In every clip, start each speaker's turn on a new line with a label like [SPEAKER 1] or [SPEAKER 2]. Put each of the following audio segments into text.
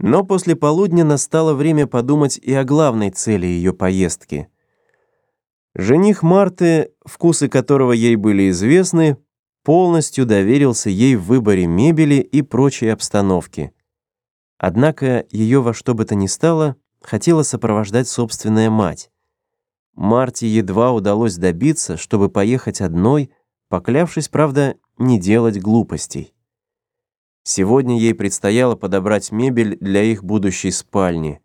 [SPEAKER 1] Но после полудня настало время подумать и о главной цели ее поездки. Жених Марты, вкусы которого ей были известны, полностью доверился ей в выборе мебели и прочей обстановки. Однако ее во что бы то ни стало хотела сопровождать собственная мать. Марте едва удалось добиться, чтобы поехать одной, поклявшись, правда, не делать глупостей. Сегодня ей предстояло подобрать мебель для их будущей спальни.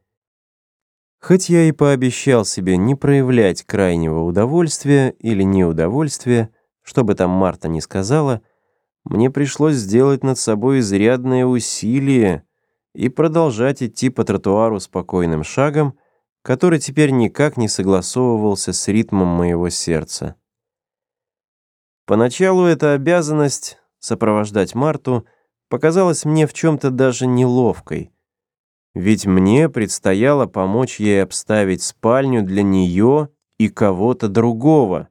[SPEAKER 1] Хоть я и пообещал себе не проявлять крайнего удовольствия или неудовольствия, что бы там Марта ни сказала, мне пришлось сделать над собой изрядное усилие и продолжать идти по тротуару спокойным шагом, который теперь никак не согласовывался с ритмом моего сердца. Поначалу эта обязанность — сопровождать Марту — показалась мне в чем-то даже неловкой. Ведь мне предстояло помочь ей обставить спальню для нее и кого-то другого.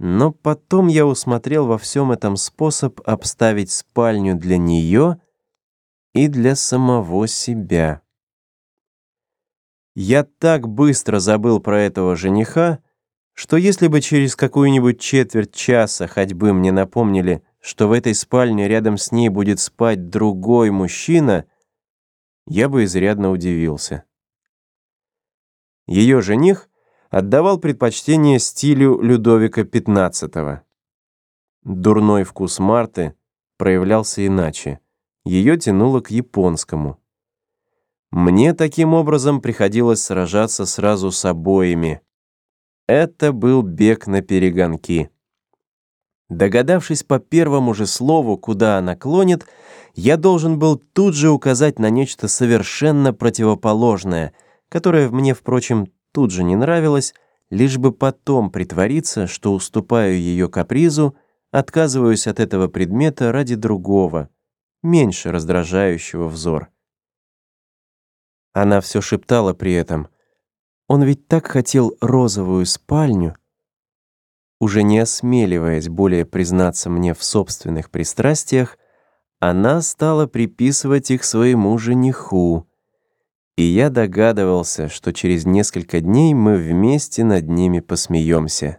[SPEAKER 1] Но потом я усмотрел во всем этом способ обставить спальню для нее и для самого себя. Я так быстро забыл про этого жениха, что если бы через какую-нибудь четверть часа ходьбы мне напомнили — что в этой спальне рядом с ней будет спать другой мужчина, я бы изрядно удивился. Ее жених отдавал предпочтение стилю Людовика XV. Дурной вкус Марты проявлялся иначе. Ее тянуло к японскому. Мне таким образом приходилось сражаться сразу с обоими. Это был бег на перегонки. Догадавшись по первому же слову, куда она клонит, я должен был тут же указать на нечто совершенно противоположное, которое мне, впрочем, тут же не нравилось, лишь бы потом притвориться, что уступаю ее капризу, отказываюсь от этого предмета ради другого, меньше раздражающего взор. Она все шептала при этом. Он ведь так хотел розовую спальню, уже не осмеливаясь более признаться мне в собственных пристрастиях, она стала приписывать их своему жениху. И я догадывался, что через несколько дней мы вместе над ними посмеемся.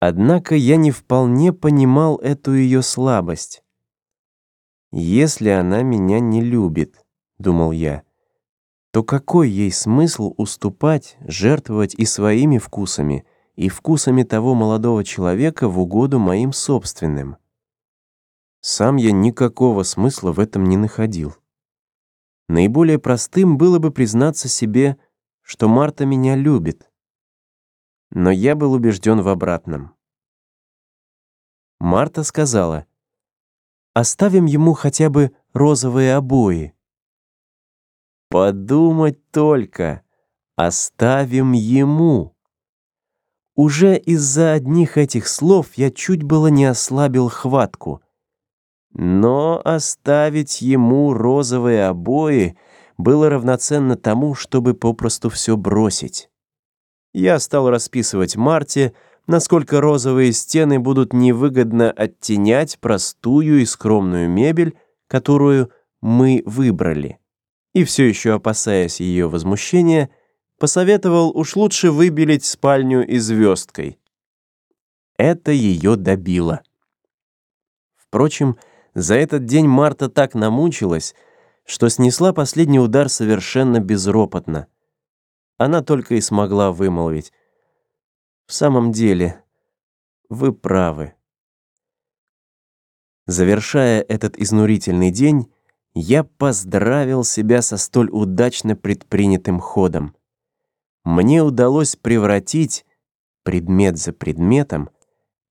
[SPEAKER 1] Однако я не вполне понимал эту ее слабость. «Если она меня не любит», — думал я, — то какой ей смысл уступать, жертвовать и своими вкусами — и вкусами того молодого человека в угоду моим собственным. Сам я никакого смысла в этом не находил. Наиболее простым было бы признаться себе, что Марта меня любит. Но я был убежден в обратном. Марта сказала, «Оставим ему хотя бы розовые обои». Подумать только, оставим ему. Уже из-за одних этих слов я чуть было не ослабил хватку. Но оставить ему розовые обои было равноценно тому, чтобы попросту все бросить. Я стал расписывать Марте, насколько розовые стены будут невыгодно оттенять простую и скромную мебель, которую мы выбрали. И все еще опасаясь ее возмущения, посоветовал уж лучше выбелить спальню и звездкой. Это ее добило. Впрочем, за этот день Марта так намучилась, что снесла последний удар совершенно безропотно. Она только и смогла вымолвить. «В самом деле, вы правы». Завершая этот изнурительный день, я поздравил себя со столь удачно предпринятым ходом мне удалось превратить предмет за предметом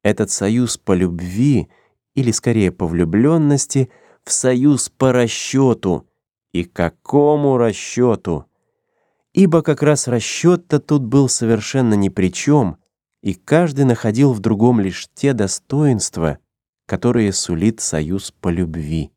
[SPEAKER 1] этот союз по любви или скорее по влюбленности в союз по расчету. И какому расчету? Ибо как раз расчет-то тут был совершенно ни при чем, и каждый находил в другом лишь те достоинства, которые сулит союз по любви.